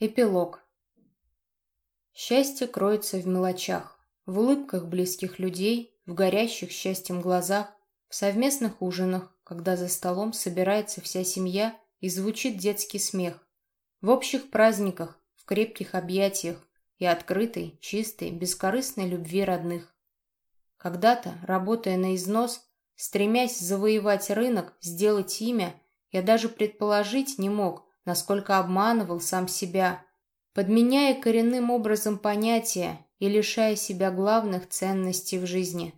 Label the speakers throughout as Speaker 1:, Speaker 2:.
Speaker 1: Эпилог. Счастье кроется в мелочах, в улыбках близких людей, в горящих счастьем глазах, в совместных ужинах, когда за столом собирается вся семья и звучит детский смех, в общих праздниках, в крепких объятиях и открытой, чистой, бескорыстной любви родных. Когда-то, работая на износ, стремясь завоевать рынок, сделать имя, я даже предположить не мог, насколько обманывал сам себя, подменяя коренным образом понятия и лишая себя главных ценностей в жизни.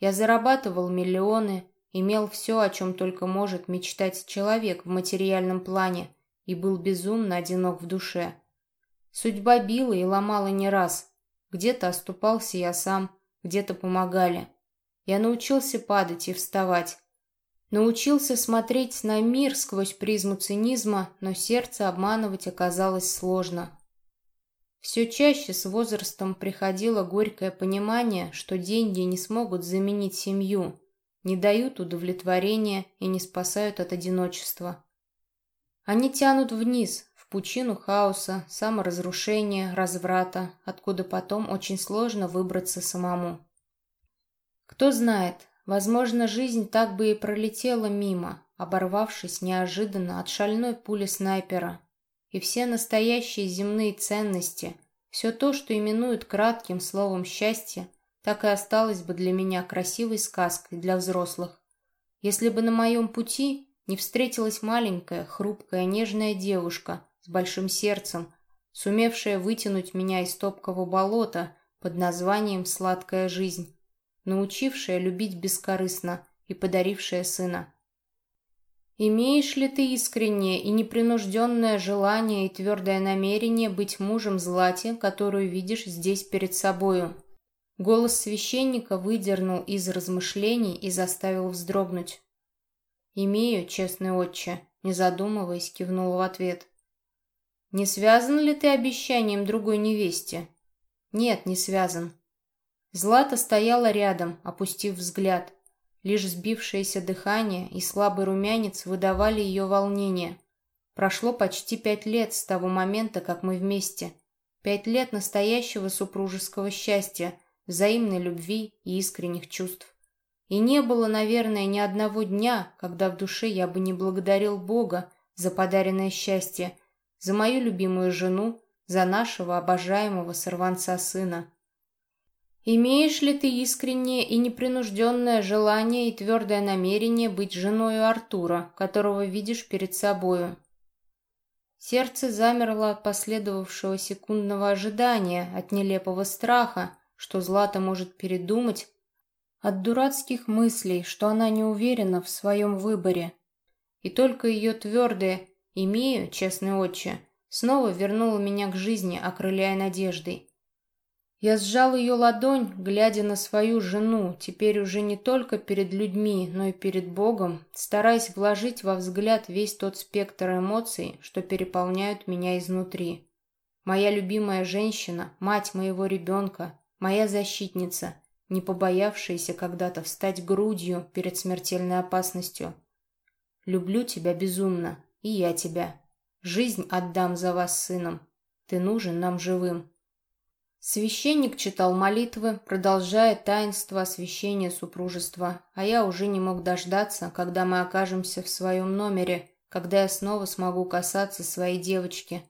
Speaker 1: Я зарабатывал миллионы, имел все, о чем только может мечтать человек в материальном плане, и был безумно одинок в душе. Судьба била и ломала не раз. Где-то оступался я сам, где-то помогали. Я научился падать и вставать, Научился смотреть на мир сквозь призму цинизма, но сердце обманывать оказалось сложно. Все чаще с возрастом приходило горькое понимание, что деньги не смогут заменить семью, не дают удовлетворения и не спасают от одиночества. Они тянут вниз, в пучину хаоса, саморазрушения, разврата, откуда потом очень сложно выбраться самому. Кто знает, Возможно, жизнь так бы и пролетела мимо, оборвавшись неожиданно от шальной пули снайпера. И все настоящие земные ценности, все то, что именуют кратким словом «счастье», так и осталось бы для меня красивой сказкой для взрослых. Если бы на моем пути не встретилась маленькая, хрупкая, нежная девушка с большим сердцем, сумевшая вытянуть меня из топкого болота под названием «Сладкая жизнь» научившая любить бескорыстно и подарившая сына. Имеешь ли ты искреннее и непринужденное желание и твердое намерение быть мужем Злате, которую видишь здесь перед собою? Голос священника выдернул из размышлений и заставил вздрогнуть. «Имею, честный отче», — не задумываясь, кивнул в ответ. «Не связан ли ты обещанием другой невесте?» «Нет, не связан. Злата стояла рядом, опустив взгляд. Лишь сбившееся дыхание и слабый румянец выдавали ее волнение. Прошло почти пять лет с того момента, как мы вместе. Пять лет настоящего супружеского счастья, взаимной любви и искренних чувств. И не было, наверное, ни одного дня, когда в душе я бы не благодарил Бога за подаренное счастье, за мою любимую жену, за нашего обожаемого сорванца сына. Имеешь ли ты искреннее и непринужденное желание и твердое намерение быть женой Артура, которого видишь перед собою? Сердце замерло от последовавшего секундного ожидания, от нелепого страха, что Злата может передумать, от дурацких мыслей, что она не уверена в своем выборе. И только ее твердое «имею, честный отче» снова вернуло меня к жизни, окрыляя надеждой. Я сжал ее ладонь, глядя на свою жену, теперь уже не только перед людьми, но и перед Богом, стараясь вложить во взгляд весь тот спектр эмоций, что переполняют меня изнутри. Моя любимая женщина, мать моего ребенка, моя защитница, не побоявшаяся когда-то встать грудью перед смертельной опасностью. Люблю тебя безумно, и я тебя. Жизнь отдам за вас сыном. Ты нужен нам живым. Священник читал молитвы, продолжая таинство освящения супружества, а я уже не мог дождаться, когда мы окажемся в своем номере, когда я снова смогу касаться своей девочки,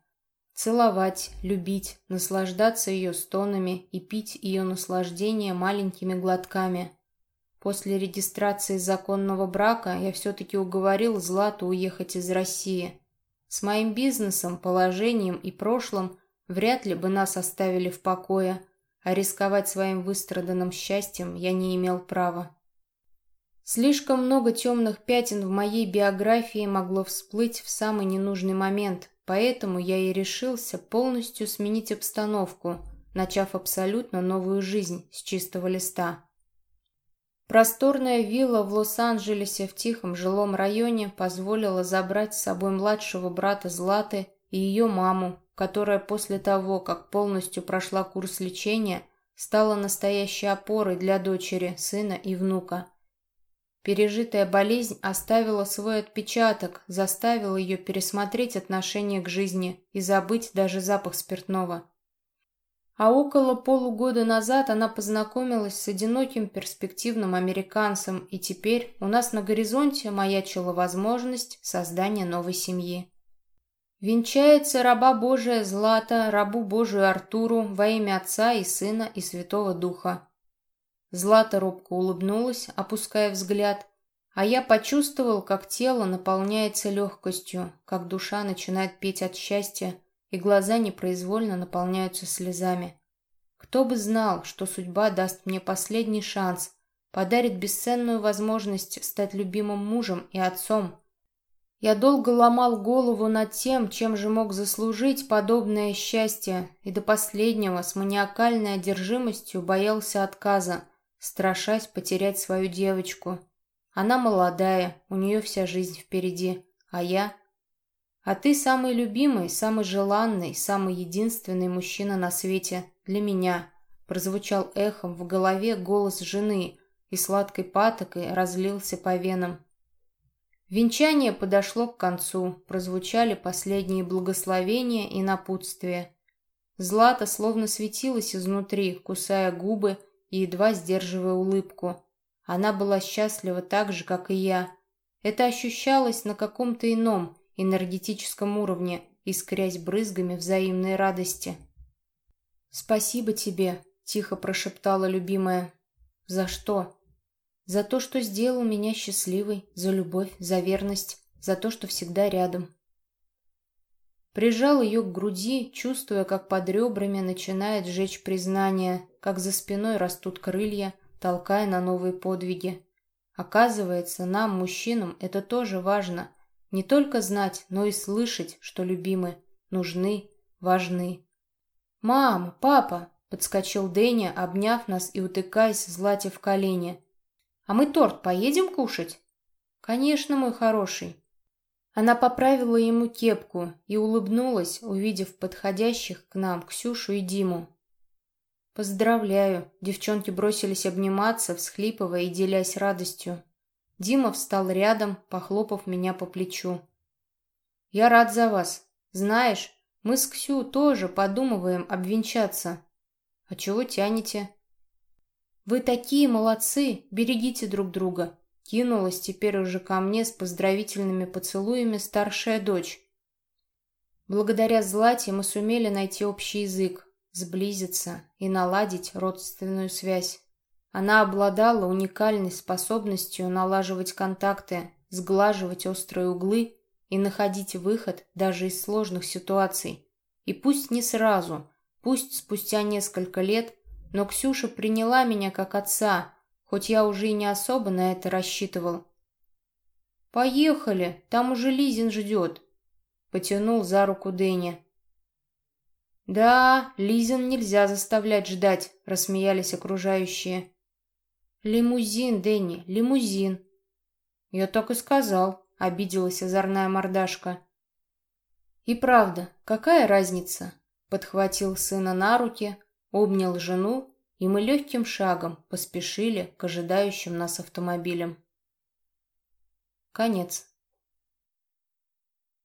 Speaker 1: целовать, любить, наслаждаться ее стонами и пить ее наслаждение маленькими глотками. После регистрации законного брака я все-таки уговорил Злату уехать из России. С моим бизнесом, положением и прошлым – Вряд ли бы нас оставили в покое, а рисковать своим выстраданным счастьем я не имел права. Слишком много темных пятен в моей биографии могло всплыть в самый ненужный момент, поэтому я и решился полностью сменить обстановку, начав абсолютно новую жизнь с чистого листа. Просторная вилла в Лос-Анджелесе в тихом жилом районе позволила забрать с собой младшего брата Златы и ее маму, которая после того, как полностью прошла курс лечения, стала настоящей опорой для дочери, сына и внука. Пережитая болезнь оставила свой отпечаток, заставила ее пересмотреть отношение к жизни и забыть даже запах спиртного. А около полугода назад она познакомилась с одиноким перспективным американцем, и теперь у нас на горизонте маячила возможность создания новой семьи. Венчается раба Божия Злата, рабу Божию Артуру во имя Отца и Сына и Святого Духа. Злата робко улыбнулась, опуская взгляд, а я почувствовал, как тело наполняется легкостью, как душа начинает петь от счастья, и глаза непроизвольно наполняются слезами. Кто бы знал, что судьба даст мне последний шанс, подарит бесценную возможность стать любимым мужем и отцом. Я долго ломал голову над тем, чем же мог заслужить подобное счастье, и до последнего с маниакальной одержимостью боялся отказа, страшась потерять свою девочку. Она молодая, у нее вся жизнь впереди, а я а ты самый любимый, самый желанный, самый единственный мужчина на свете для меня. Прозвучал эхом в голове голос жены и сладкой патокой разлился по венам. Венчание подошло к концу, прозвучали последние благословения и напутствия. Злата словно светилась изнутри, кусая губы и едва сдерживая улыбку. Она была счастлива так же, как и я. Это ощущалось на каком-то ином, энергетическом уровне, искрясь брызгами взаимной радости. «Спасибо тебе», — тихо прошептала любимая. «За что?» «За то, что сделал меня счастливой, за любовь, за верность, за то, что всегда рядом». Прижал ее к груди, чувствуя, как под ребрами начинает жечь признание, как за спиной растут крылья, толкая на новые подвиги. Оказывается, нам, мужчинам, это тоже важно — не только знать, но и слышать, что любимы, нужны, важны. «Мама, папа!» — подскочил Дэнни, обняв нас и утыкаясь Злате в колени. «А мы торт поедем кушать?» «Конечно, мой хороший». Она поправила ему кепку и улыбнулась, увидев подходящих к нам Ксюшу и Диму. «Поздравляю!» — девчонки бросились обниматься, всхлипывая и делясь радостью. Дима встал рядом, похлопав меня по плечу. «Я рад за вас. Знаешь, мы с Ксю тоже подумываем обвенчаться. А чего тянете?» «Вы такие молодцы! Берегите друг друга!» Кинулась теперь уже ко мне с поздравительными поцелуями старшая дочь. Благодаря Злате мы сумели найти общий язык, сблизиться и наладить родственную связь. Она обладала уникальной способностью налаживать контакты, сглаживать острые углы и находить выход даже из сложных ситуаций. И пусть не сразу, пусть спустя несколько лет, но Ксюша приняла меня как отца, хоть я уже и не особо на это рассчитывал. «Поехали, там уже Лизин ждет», — потянул за руку Дэнни. «Да, Лизин нельзя заставлять ждать», — рассмеялись окружающие. «Лимузин, Дэнни, лимузин!» «Я так и сказал», — обиделась озорная мордашка. «И правда, какая разница?» Подхватил сына на руки, обнял жену, и мы легким шагом поспешили к ожидающим нас автомобилям. Конец.